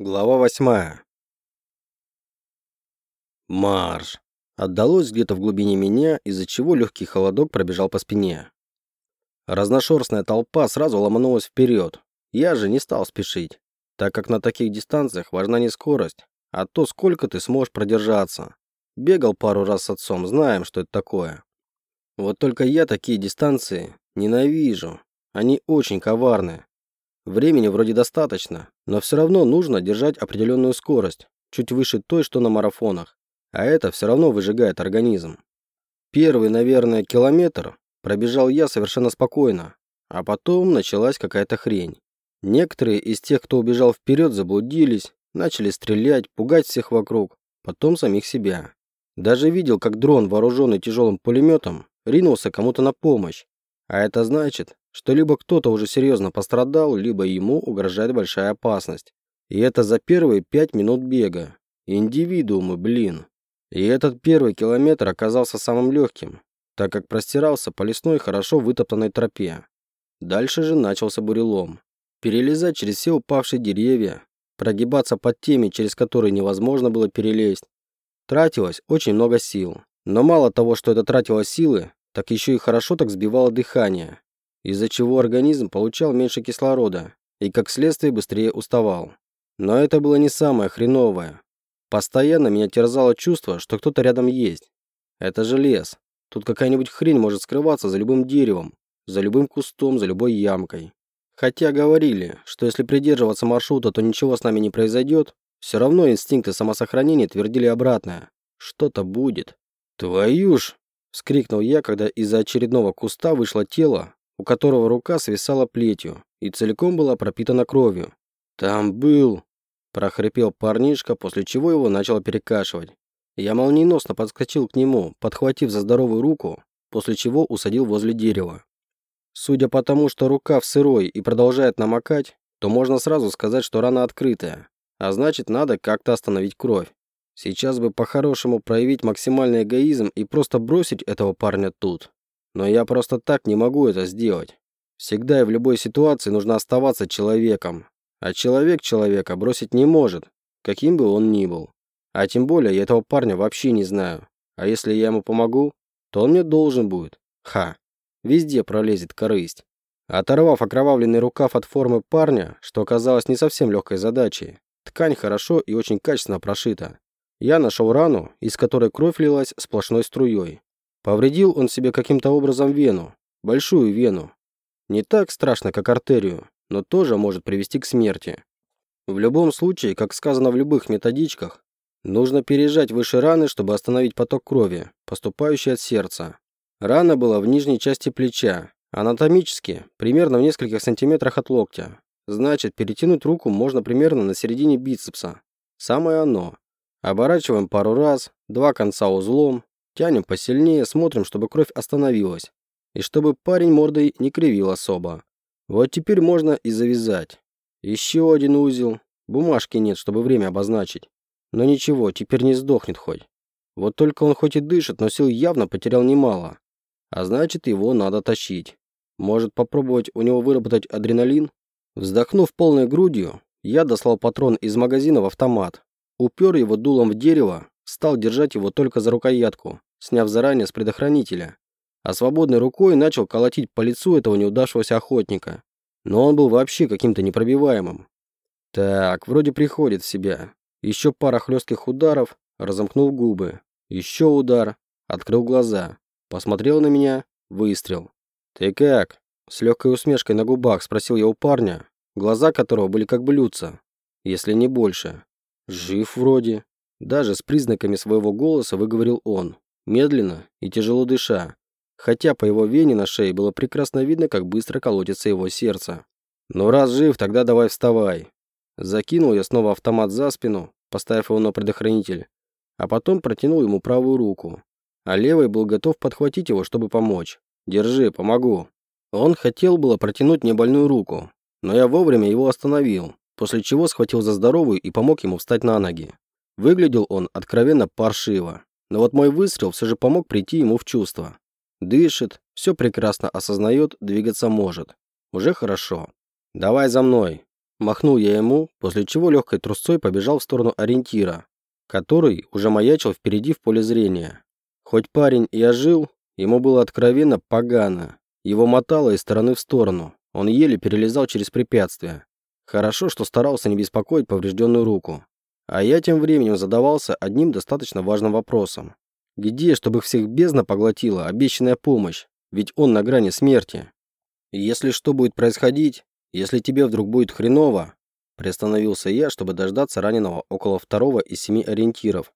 Глава восьмая. Марш! Отдалось где-то в глубине меня, из-за чего легкий холодок пробежал по спине. Разношерстная толпа сразу ломанулась вперед. Я же не стал спешить, так как на таких дистанциях важна не скорость, а то, сколько ты сможешь продержаться. Бегал пару раз с отцом, знаем, что это такое. Вот только я такие дистанции ненавижу. Они очень коварные. Времени вроде достаточно, но все равно нужно держать определенную скорость, чуть выше той, что на марафонах. А это все равно выжигает организм. Первый, наверное, километр пробежал я совершенно спокойно, а потом началась какая-то хрень. Некоторые из тех, кто убежал вперед, заблудились, начали стрелять, пугать всех вокруг, потом самих себя. Даже видел, как дрон, вооруженный тяжелым пулеметом, ринулся кому-то на помощь. А это значит, что либо кто-то уже серьезно пострадал, либо ему угрожает большая опасность. И это за первые пять минут бега. Индивидуумы, блин. И этот первый километр оказался самым легким, так как простирался по лесной хорошо вытоптанной тропе. Дальше же начался бурелом. Перелезать через все упавшие деревья, прогибаться под теми, через которые невозможно было перелезть. Тратилось очень много сил. Но мало того, что это тратило силы, так еще и хорошо так сбивало дыхание из-за чего организм получал меньше кислорода и, как следствие, быстрее уставал. Но это было не самое хреновое. Постоянно меня терзало чувство, что кто-то рядом есть. Это же лес. Тут какая-нибудь хрень может скрываться за любым деревом, за любым кустом, за любой ямкой. Хотя говорили, что если придерживаться маршрута, то ничего с нами не произойдет, все равно инстинкты самосохранения твердили обратное. Что-то будет. «Твою ж!» – вскрикнул я, когда из-за очередного куста вышло тело, у которого рука свисала плетью и целиком была пропитана кровью. «Там был...» – прохрипел парнишка, после чего его начало перекашивать. Я молниеносно подскочил к нему, подхватив за здоровую руку, после чего усадил возле дерева. Судя по тому, что рука в сырой и продолжает намокать, то можно сразу сказать, что рана открытая, а значит, надо как-то остановить кровь. Сейчас бы по-хорошему проявить максимальный эгоизм и просто бросить этого парня тут. Но я просто так не могу это сделать. Всегда и в любой ситуации нужно оставаться человеком. А человек человека бросить не может, каким бы он ни был. А тем более я этого парня вообще не знаю. А если я ему помогу, то он мне должен будет. Ха. Везде пролезет корысть. Оторвав окровавленный рукав от формы парня, что оказалось не совсем легкой задачей, ткань хорошо и очень качественно прошита. Я нашел рану, из которой кровь лилась сплошной струей. Повредил он себе каким-то образом вену, большую вену. Не так страшно, как артерию, но тоже может привести к смерти. В любом случае, как сказано в любых методичках, нужно пережать выше раны, чтобы остановить поток крови, поступающий от сердца. Рана была в нижней части плеча, анатомически, примерно в нескольких сантиметрах от локтя. Значит, перетянуть руку можно примерно на середине бицепса. Самое оно. Оборачиваем пару раз, два конца узлом, Тянем посильнее, смотрим, чтобы кровь остановилась. И чтобы парень мордой не кривил особо. Вот теперь можно и завязать. Еще один узел. Бумажки нет, чтобы время обозначить. Но ничего, теперь не сдохнет хоть. Вот только он хоть и дышит, но сил явно потерял немало. А значит, его надо тащить. Может попробовать у него выработать адреналин? Вздохнув полной грудью, я дослал патрон из магазина в автомат. Упер его дулом в дерево, стал держать его только за рукоятку сняв заранее с предохранителя, а свободной рукой начал колотить по лицу этого неудавшегося охотника. Но он был вообще каким-то непробиваемым. Так, вроде приходит в себя. Еще пара хлестких ударов, разомкнул губы. Еще удар, открыл глаза. Посмотрел на меня, выстрел. «Ты как?» С легкой усмешкой на губах спросил я у парня, глаза которого были как блюдца, если не больше. «Жив вроде». Даже с признаками своего голоса выговорил он медленно и тяжело дыша, хотя по его вене на шее было прекрасно видно, как быстро колотится его сердце. «Ну раз жив, тогда давай вставай». Закинул я снова автомат за спину, поставив его на предохранитель, а потом протянул ему правую руку, а левый был готов подхватить его, чтобы помочь. «Держи, помогу». Он хотел было протянуть мне больную руку, но я вовремя его остановил, после чего схватил за здоровую и помог ему встать на ноги. Выглядел он откровенно паршиво. Но вот мой выстрел все же помог прийти ему в чувство. Дышит, все прекрасно осознает, двигаться может. Уже хорошо. «Давай за мной!» Махнул я ему, после чего легкой трусцой побежал в сторону ориентира, который уже маячил впереди в поле зрения. Хоть парень и ожил, ему было откровенно погано. Его мотало из стороны в сторону. Он еле перелезал через препятствия. Хорошо, что старался не беспокоить поврежденную руку. А я тем временем задавался одним достаточно важным вопросом. Где, чтобы всех бездна поглотила обещанная помощь? Ведь он на грани смерти. Если что будет происходить, если тебе вдруг будет хреново, приостановился я, чтобы дождаться раненого около второго из семи ориентиров.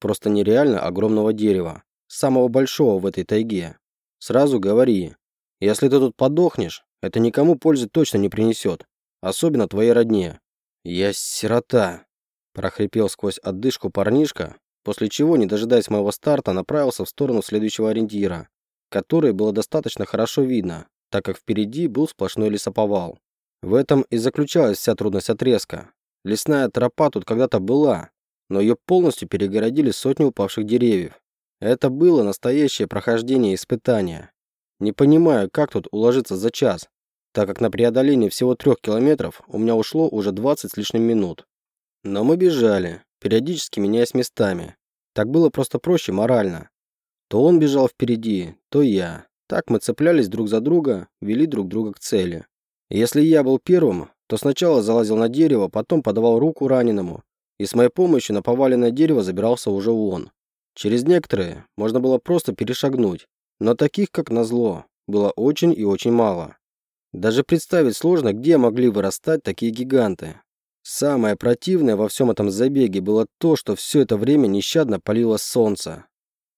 Просто нереально огромного дерева, самого большого в этой тайге. Сразу говори, если ты тут подохнешь, это никому пользы точно не принесет, особенно твоей родне. Я сирота, прохрипел сквозь отдышку парнишка, после чего, не дожидаясь моего старта, направился в сторону следующего ориентира, который было достаточно хорошо видно, так как впереди был сплошной лесоповал. В этом и заключалась вся трудность отрезка. Лесная тропа тут когда-то была, но ее полностью перегородили сотни упавших деревьев. Это было настоящее прохождение испытания. Не понимаю, как тут уложиться за час, так как на преодоление всего трех километров у меня ушло уже 20 с лишним минут. Но мы бежали, периодически меняясь местами. Так было просто проще морально. То он бежал впереди, то я. Так мы цеплялись друг за друга, вели друг друга к цели. Если я был первым, то сначала залазил на дерево, потом подавал руку раненому, и с моей помощью на поваленное дерево забирался уже он. Через некоторые можно было просто перешагнуть, но таких, как назло, было очень и очень мало. Даже представить сложно, где могли вырастать такие гиганты. Самое противное во всем этом забеге было то, что все это время нещадно палило солнце.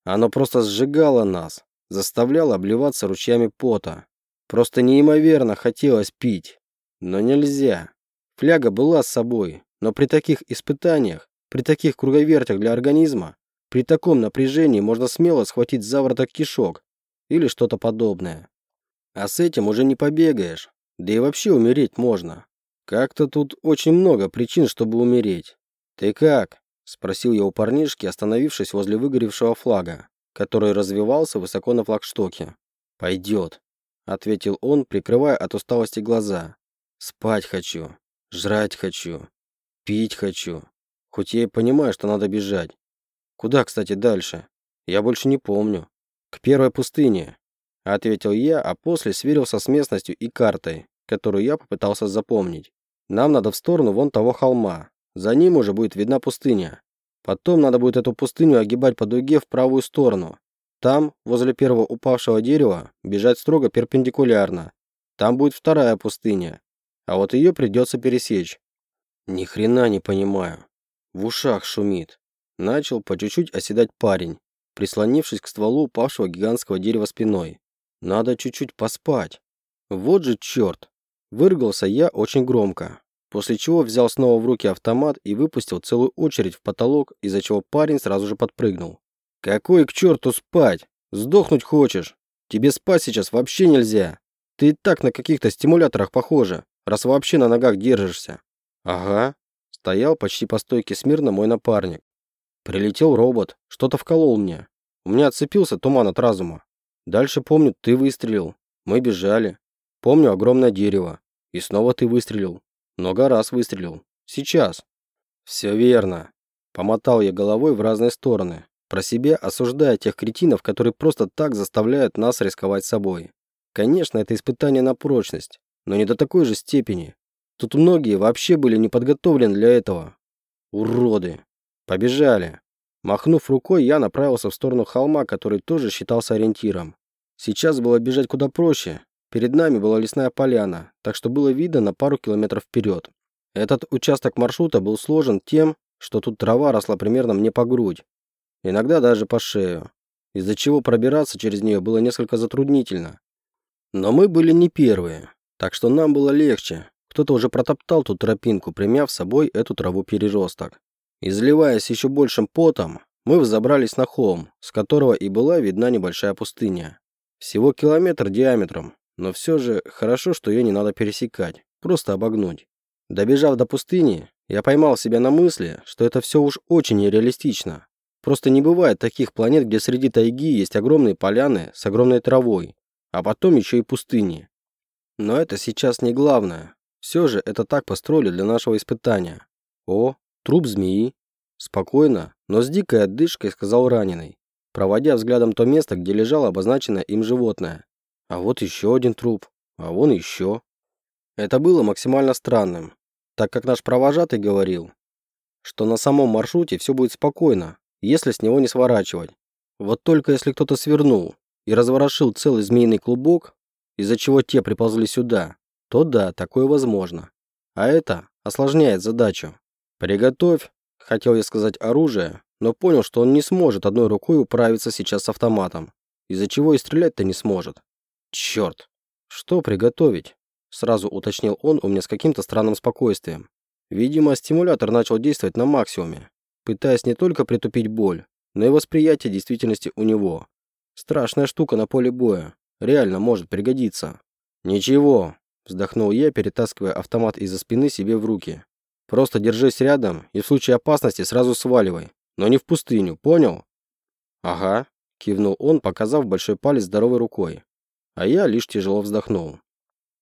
Оно просто сжигало нас, заставляло обливаться ручьями пота. Просто неимоверно хотелось пить. Но нельзя. Фляга была с собой, но при таких испытаниях, при таких круговертях для организма, при таком напряжении можно смело схватить завороток кишок или что-то подобное. А с этим уже не побегаешь, да и вообще умереть можно. Как-то тут очень много причин, чтобы умереть. Ты как? Спросил я у парнишки, остановившись возле выгоревшего флага, который развивался высоко на флагштоке. Пойдет. — ответил он, прикрывая от усталости глаза. «Спать хочу, жрать хочу, пить хочу. Хоть я и понимаю, что надо бежать. Куда, кстати, дальше? Я больше не помню. К первой пустыне», — ответил я, а после сверился с местностью и картой, которую я попытался запомнить. «Нам надо в сторону вон того холма. За ним уже будет видна пустыня. Потом надо будет эту пустыню огибать по дуге в правую сторону, там, возле первого упавшего дерева, бежать строго перпендикулярно. Там будет вторая пустыня. А вот ее придется пересечь. Ни хрена не понимаю. В ушах шумит. Начал по чуть-чуть оседать парень, прислонившись к стволу упавшего гигантского дерева спиной. Надо чуть-чуть поспать. Вот же черт. Выргался я очень громко, после чего взял снова в руки автомат и выпустил целую очередь в потолок, из-за чего парень сразу же подпрыгнул. «Какой к черту спать? Сдохнуть хочешь? Тебе спать сейчас вообще нельзя. Ты и так на каких-то стимуляторах похожа, раз вообще на ногах держишься». «Ага». Стоял почти по стойке смирно мой напарник. Прилетел робот, что-то вколол мне. У меня отцепился туман от разума. Дальше помню, ты выстрелил. Мы бежали. Помню огромное дерево. И снова ты выстрелил. Много раз выстрелил. Сейчас. Все верно. Помотал я головой в разные стороны, про себя осуждая тех кретинов, которые просто так заставляют нас рисковать собой. Конечно, это испытание на прочность, но не до такой же степени. Тут многие вообще были не подготовлены для этого. Уроды. Побежали. Махнув рукой, я направился в сторону холма, который тоже считался ориентиром. Сейчас было бежать куда проще. Перед нами была лесная поляна, так что было видно на пару километров вперед. Этот участок маршрута был сложен тем, что тут трава росла примерно мне по грудь, иногда даже по шею, из-за чего пробираться через нее было несколько затруднительно. Но мы были не первые, так что нам было легче. Кто-то уже протоптал ту тропинку, примяв с собой эту траву-переросток. Изливаясь еще большим потом, мы взобрались на холм, с которого и была видна небольшая пустыня. Всего километр диаметром, но все же хорошо, что ее не надо пересекать, просто обогнуть. Добежав до пустыни, я поймал себя на мысли, что это все уж очень нереалистично. Просто не бывает таких планет, где среди тайги есть огромные поляны с огромной травой, а потом еще и пустыни. Но это сейчас не главное. Все же это так построили для нашего испытания. О, труп змеи. Спокойно, но с дикой отдышкой сказал раненый, проводя взглядом то место, где лежало обозначенное им животное. А вот еще один труп. А вон еще. Это было максимально странным, так как наш провожатый говорил, что на самом маршруте все будет спокойно, если с него не сворачивать. Вот только если кто-то свернул и разворошил целый змеиный клубок, из-за чего те приползли сюда, то да, такое возможно. А это осложняет задачу. Приготовь, хотел я сказать оружие, но понял, что он не сможет одной рукой управиться сейчас с автоматом, из-за чего и стрелять-то не сможет. Черт. Что приготовить? Сразу уточнил он у меня с каким-то странным спокойствием. Видимо, стимулятор начал действовать на максимуме, пытаясь не только притупить боль, но и восприятие действительности у него. Страшная штука на поле боя. Реально может пригодиться. Ничего, вздохнул я, перетаскивая автомат из-за спины себе в руки. Просто держись рядом и в случае опасности сразу сваливай. Но не в пустыню, понял? Ага, кивнул он, показав большой палец здоровой рукой. А я лишь тяжело вздохнул.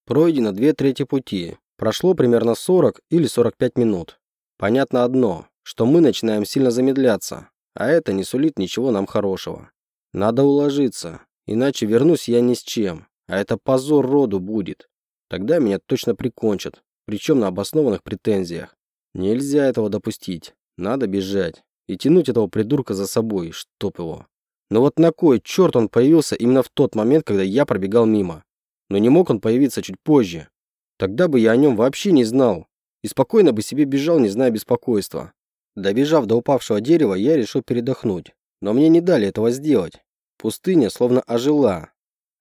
Пройдено две трети пути. Прошло примерно 40 или 45 минут. Понятно одно, что мы начинаем сильно замедляться, а это не сулит ничего нам хорошего. Надо уложиться, иначе вернусь я ни с чем, а это позор роду будет. Тогда меня точно прикончат, причем на обоснованных претензиях. Нельзя этого допустить. Надо бежать и тянуть этого придурка за собой, чтоб его. Но вот на кой черт он появился именно в тот момент, когда я пробегал мимо? Но не мог он появиться чуть позже. Тогда бы я о нем вообще не знал и спокойно бы себе бежал, не зная беспокойства. Добежав до упавшего дерева, я решил передохнуть. Но мне не дали этого сделать. Пустыня словно ожила.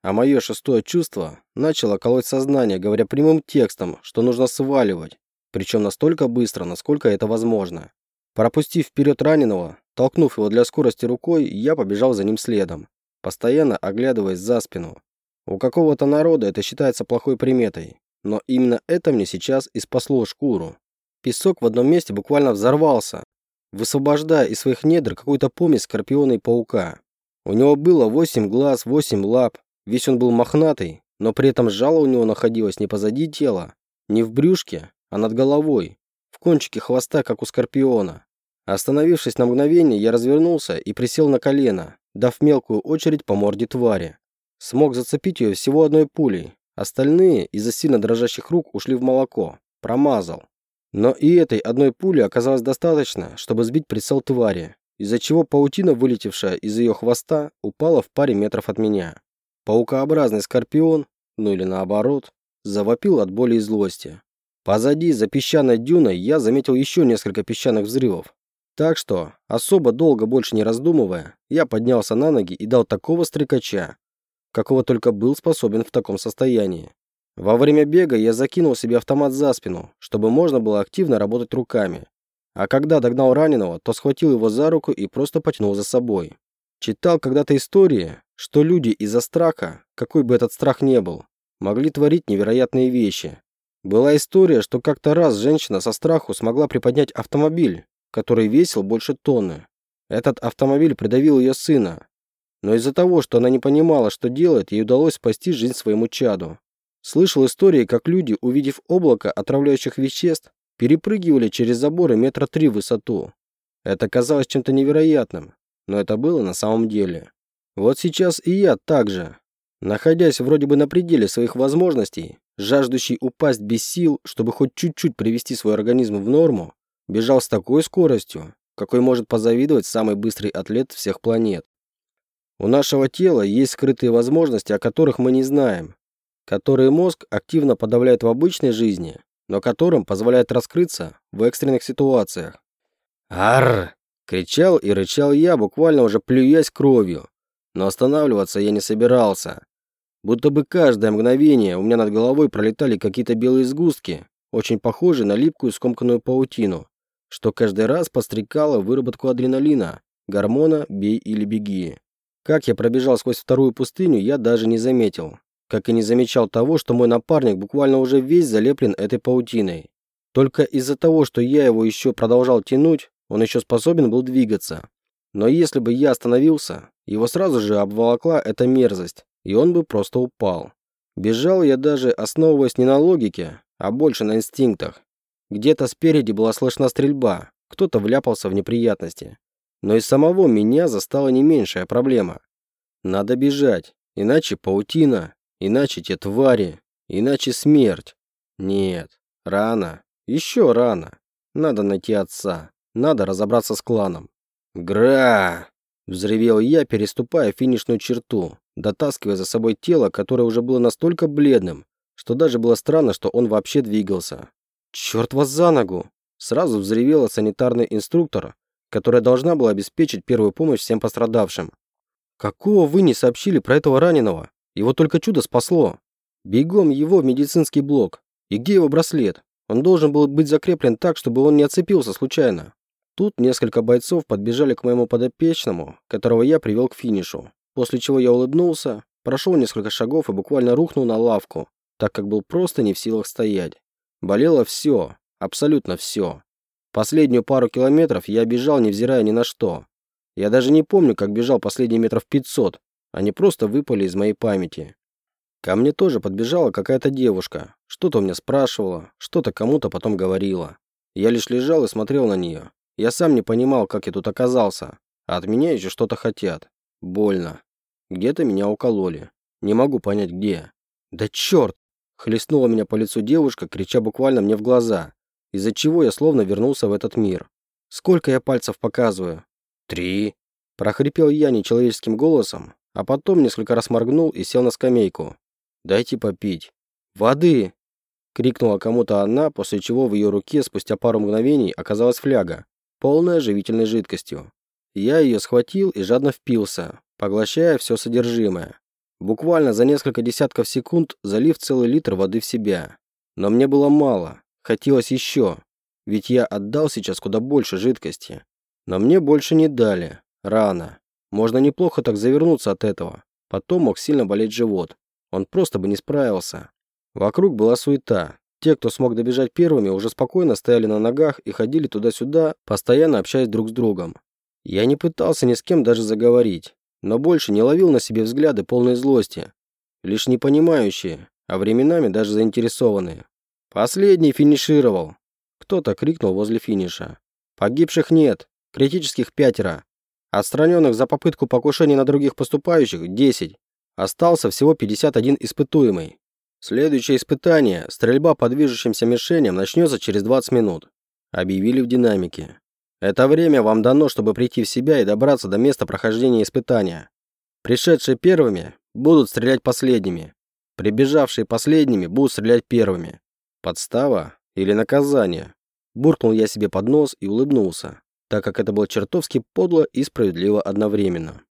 А мое шестое чувство начало колоть сознание, говоря прямым текстом, что нужно сваливать. Причем настолько быстро, насколько это возможно. Пропустив вперед раненого, толкнув его для скорости рукой, я побежал за ним следом, постоянно оглядываясь за спину. У какого-то народа это считается плохой приметой, но именно это мне сейчас и спасло шкуру. Песок в одном месте буквально взорвался, высвобождая из своих недр какую-то помесь скорпиона и паука. У него было восемь глаз, восемь лап, весь он был мохнатый, но при этом жало у него находилось не позади тела, не в брюшке, а над головой, кончике хвоста, как у скорпиона. Остановившись на мгновение, я развернулся и присел на колено, дав мелкую очередь по морде твари. Смог зацепить ее всего одной пулей, остальные из-за сильно дрожащих рук ушли в молоко. Промазал. Но и этой одной пули оказалось достаточно, чтобы сбить прицел твари, из-за чего паутина, вылетевшая из ее хвоста, упала в паре метров от меня. Паукообразный скорпион, ну или наоборот, завопил от боли и злости. Позади, за песчаной дюной, я заметил еще несколько песчаных взрывов. Так что, особо долго больше не раздумывая, я поднялся на ноги и дал такого стрекача, какого только был способен в таком состоянии. Во время бега я закинул себе автомат за спину, чтобы можно было активно работать руками. А когда догнал раненого, то схватил его за руку и просто потянул за собой. Читал когда-то истории, что люди из-за страха, какой бы этот страх ни был, могли творить невероятные вещи. Была история, что как-то раз женщина со страху смогла приподнять автомобиль, который весил больше тонны. Этот автомобиль придавил ее сына. Но из-за того, что она не понимала, что делать, ей удалось спасти жизнь своему чаду. Слышал истории, как люди, увидев облако отравляющих веществ, перепрыгивали через заборы метра три в высоту. Это казалось чем-то невероятным, но это было на самом деле. Вот сейчас и я также, находясь вроде бы на пределе своих возможностей, жаждущий упасть без сил, чтобы хоть чуть-чуть привести свой организм в норму, бежал с такой скоростью, какой может позавидовать самый быстрый атлет всех планет. У нашего тела есть скрытые возможности, о которых мы не знаем, которые мозг активно подавляет в обычной жизни, но которым позволяет раскрыться в экстренных ситуациях. «Арр!» – кричал и рычал я, буквально уже плюясь кровью. Но останавливаться я не собирался. Будто бы каждое мгновение у меня над головой пролетали какие-то белые сгустки, очень похожие на липкую скомканную паутину, что каждый раз пострекало выработку адреналина, гормона «бей или беги». Как я пробежал сквозь вторую пустыню, я даже не заметил как и не замечал того, что мой напарник буквально уже весь залеплен этой паутиной. Только из-за того, что я его еще продолжал тянуть, он еще способен был двигаться. Но если бы я остановился, его сразу же обволокла эта мерзость, и он бы просто упал. Бежал я даже, основываясь не на логике, а больше на инстинктах. Где-то спереди была слышна стрельба, кто-то вляпался в неприятности. Но и самого меня застала не меньшая проблема. Надо бежать, иначе паутина, иначе те твари, иначе смерть. Нет, рано, еще рано. Надо найти отца, надо разобраться с кланом. Гра! Взревел я, переступая финишную черту, дотаскивая за собой тело, которое уже было настолько бледным, что даже было странно, что он вообще двигался. «Черт вас за ногу!» Сразу взревела санитарный инструктор, которая должна была обеспечить первую помощь всем пострадавшим. «Какого вы не сообщили про этого раненого? Его только чудо спасло. Бегом его в медицинский блок. И где его браслет? Он должен был быть закреплен так, чтобы он не отцепился случайно». Тут несколько бойцов подбежали к моему подопечному, которого я привел к финишу, после чего я улыбнулся, прошел несколько шагов и буквально рухнул на лавку, так как был просто не в силах стоять. Болело все, абсолютно все. Последнюю пару километров я бежал, невзирая ни на что. Я даже не помню, как бежал последние метров 500. Они просто выпали из моей памяти. Ко мне тоже подбежала какая-то девушка. Что-то у меня спрашивала, что-то кому-то потом говорила. Я лишь лежал и смотрел на нее. Я сам не понимал, как я тут оказался. А от меня еще что-то хотят. Больно. Где-то меня укололи. Не могу понять, где. Да черт! Хлестнула меня по лицу девушка, крича буквально мне в глаза. Из-за чего я словно вернулся в этот мир. Сколько я пальцев показываю? Три. Прохрипел я нечеловеческим голосом, а потом несколько раз моргнул и сел на скамейку. «Дайте попить». «Воды!» Крикнула кому-то она, после чего в ее руке спустя пару мгновений оказалась фляга, полная живительной жидкостью. Я ее схватил и жадно впился, поглощая все содержимое. Буквально за несколько десятков секунд залив целый литр воды в себя. Но мне было мало, хотелось еще, ведь я отдал сейчас куда больше жидкости. Но мне больше не дали, рано. Можно неплохо так завернуться от этого. Потом мог сильно болеть живот. Он просто бы не справился. Вокруг была суета, те, кто смог добежать первыми, уже спокойно стояли на ногах и ходили туда-сюда, постоянно общаясь друг с другом. Я не пытался ни с кем даже заговорить, но больше не ловил на себе взгляды полной злости, лишь непонимающие, а временами даже заинтересованные. Последний финишировал. Кто-то крикнул возле финиша. Погибших нет, критических пятеро. Отстраненных за попытку покушения на других поступающих – 10. Остался всего 51 испытуемый. Следующее испытание, стрельба по движущимся мишеням, начнется через 20 минут. Объявили в динамике. Это время вам дано, чтобы прийти в себя и добраться до места прохождения испытания. Пришедшие первыми будут стрелять последними. Прибежавшие последними будут стрелять первыми. Подстава или наказание? Буркнул я себе под нос и улыбнулся, так как это было чертовски подло и справедливо одновременно.